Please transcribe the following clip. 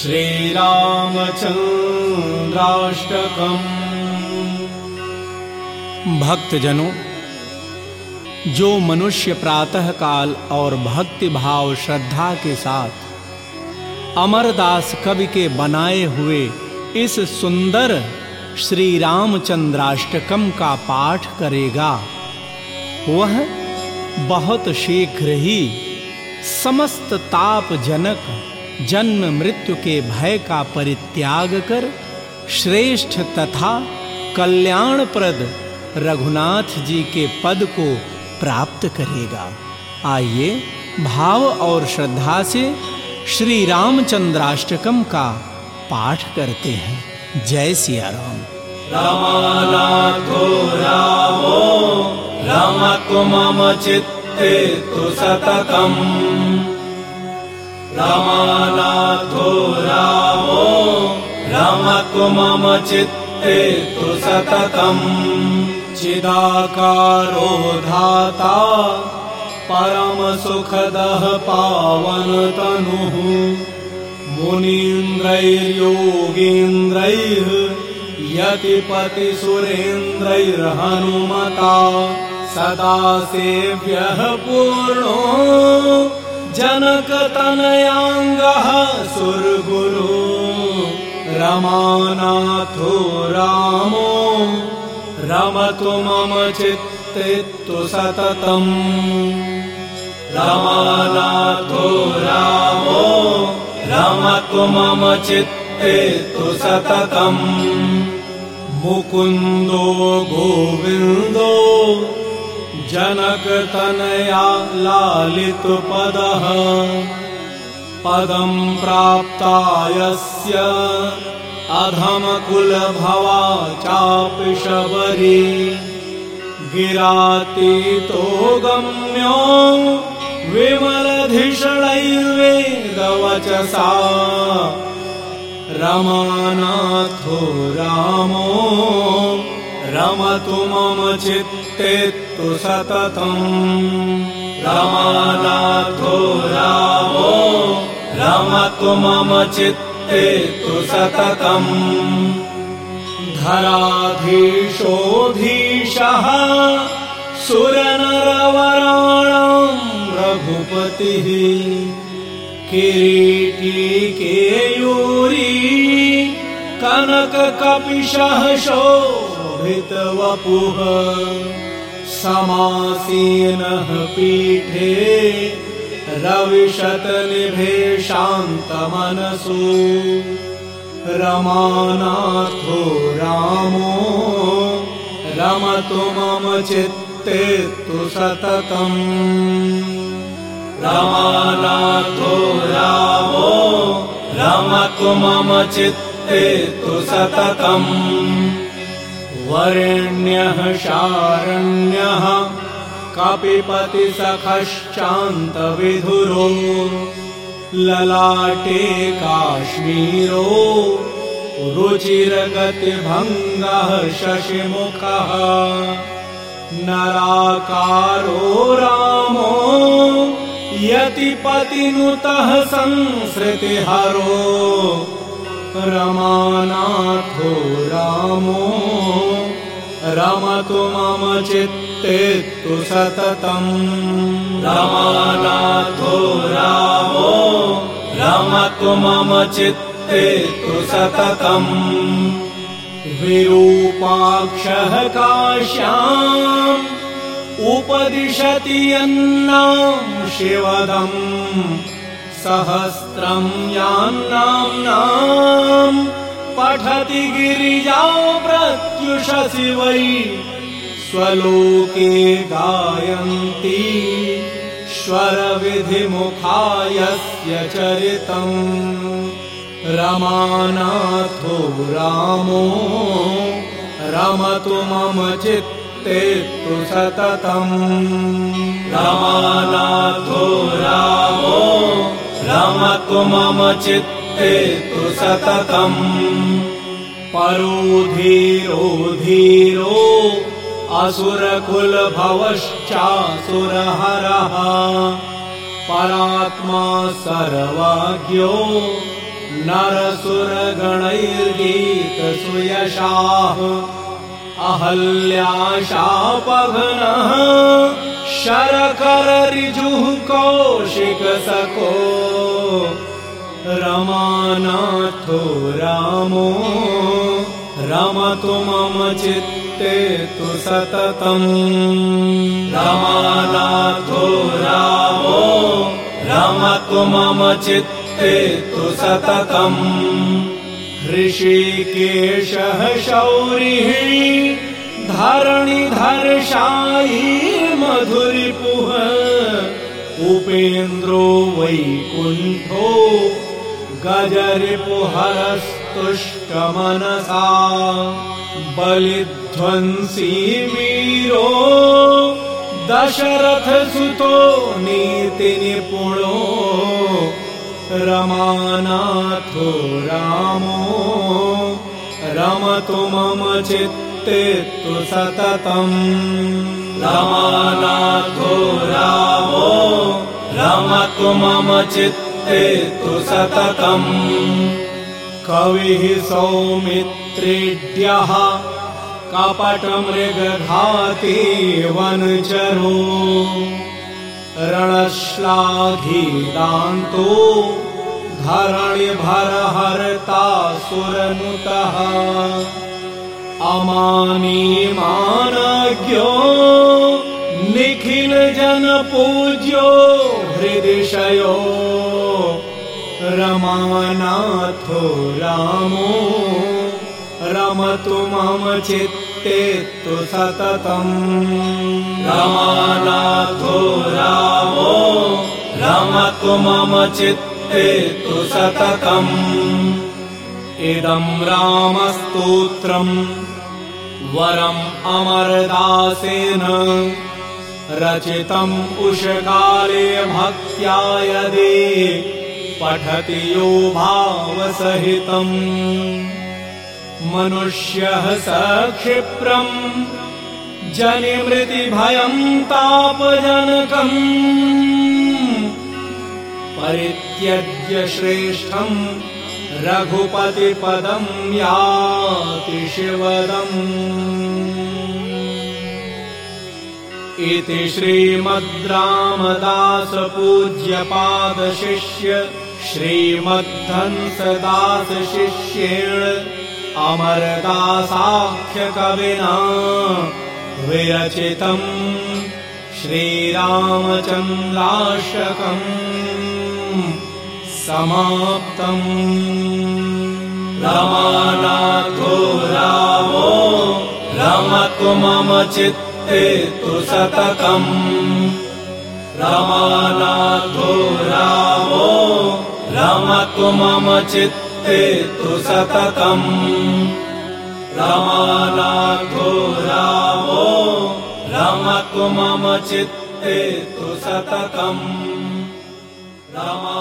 श्रीरामचन्द्राष्टकम्। भक्तजनों, जो मनुष्य प्रातः काल और भक्ति भाव श्रद्धा के साथ अमरदास कवि के बनाए हुए इस सुंदर श्री रामचंद्राष्टकम का पाठ करेगा, वह बहुत शीघ्र ही समस्त ताप जनक जन्म मृत्यु के भय का परित्याग कर, श्रेष्ठ तथा कल्याणप्रद रघुनाथ जी के पद को प्राप्त करेगा। आइए, भाव और श्रद्धा से श्री रामचंद्राष्टकम का पाठ करते हैं। जय सिया राम। रामानाथो रामो मम चित्ते तु सततम्। रामानाथो रामो रामत्व मम चित्ते तु सततम्। चिदाकारो धाता परमसुखदः पावनतनुः। मुनीन्द्रैर्योगीन्द्रैः यतिपतिसुरेन्द्रैर्हनुमता। सदा सेव्यः पूर्णो जनकतनयाङ्गः सुरगुरु रमानाथो रामो रमतु मम चित्ते तु सततम्। रमानाथो रामो रमतु मम चित्ते तु सततम्। मुकुन्दो गोविन्दो जनकतनया लालितपदः पदम् प्राप्ता यस्य अधमकुलभवा चापि शबरी गिरातीतो गम्यो विमलधिषणैर्वेदवचसा। रमानाथो रामो रमतु मम चित्ते तु सततम्। रमानाथो रामो रमतु मम चित्ते तु सततम्। धराधीशोऽधीशः सुरनरवराणाम् रघुपतिः। किरीटी केयूरी कनककपिशः शोभितवपुः समासीनः पीठे रविशतनिभे शान्तमनसु रमानाथो रामो रमतु मम चित्ते तु सततम्। रमानाथो रामो रमतु मम चित्ते तु सततम् वरेण्यः शारण्यः कपिपतिसखश्चान्तविधुरो ललाटे काश्मीरो रुचिरगतिभङ्गः शशिमुखः नराकारो रामो यतिपतिनुतः संसृतिहरो रमानाथो रामो रमतु मम चित्ते तु सततम्। रमानाथो रामो रमतु मम चित्ते तु सततम्। विरूपाक्षः काश्याम् उपदिशति यन्नाम् शिवदम्। सहस्रम् यान्नाम्नाम् पठति गिरिजा प्रत्युषसि वै। स्वलोके गायन्ति। स्वरविधिमुखायस्य चरितम्। रमानाथो रामो रमतु मम चित्ते तु सततम्। रमानाथो रामो रमतु मम चित्ते तु सततम् परो धीरो असुरकुलभवश्चासुरहरः। परात्मा सर्वज्ञो नरसुरगणैर्गीतसुयशाः। अहल्याशापघ्नः शरकरऋजुः कौशिकसको रमानाथो रामो। रमतु मम चित्ते तु सततम्। रमानाथो रामो। रमतु मम चित्ते तु सततम्। ऋषिकेशः शौरिः धरणिधर्षायी मधुरिपुः उपेन्द्रो वैकुण्ठो गजरिपुहरस्तुष्टमनसा बलिध्वंसी वीरो दशरथसुतो नीतिनिपुणो रमानाथो रामो रमतु मम चित्ते तु सततम् रमानाथो रामो रमतु मम चित्ते तु सततम् कविः सौमित्रिड्यः कपटमृगघाती वनचरो रणश्लाघीदान्तो धरणिभरहर्ता सुरनुतः अमानीमानज्ञो निखिलजनपूज्यो हृदिशयो रमानाथो रामो। रमतु मम चित्ते तु सततम्। रमानाथो रामो। रमतु मम चित्ते तु सततम्। इदम् रामस्तोत्रम्। वरम् अमरदासेन। रचितम् उषकाले भक्त्या यदि पठति यो भावसहितम्। मनुष्यः स क्षिप्रम्। जनिमृतिभयम् तापजनकम्। परित्यज्य श्रेष्ठम् रघुपतिपदम् याति शिवदम्। इति श्रीमद् रामदासपूज्यपादशिष्य श्रीमद्धंसदासशिष्येण अमरदासाख्यकविना विरचितम् श्रीरामचन्द्राशकम् समाप्तम् रमानाथो रामो रमतु मम चित्ते तु सततम् रमानाथो रामो रमतु मम चित्ते तु सततम्। रमानाथो रामो रमतु मम चित्ते तु सततम्। रमा